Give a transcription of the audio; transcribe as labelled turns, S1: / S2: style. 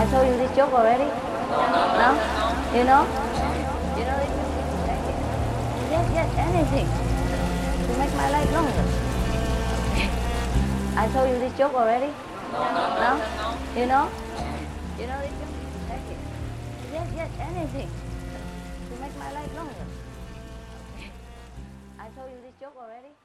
S1: I told you this joke already? No? You know? You know this Yes, yes, anything to make my life longer. I told you this joke already? No? You know? You know this joke? Yes, yes, anything to make my life longer. I told you this joke already?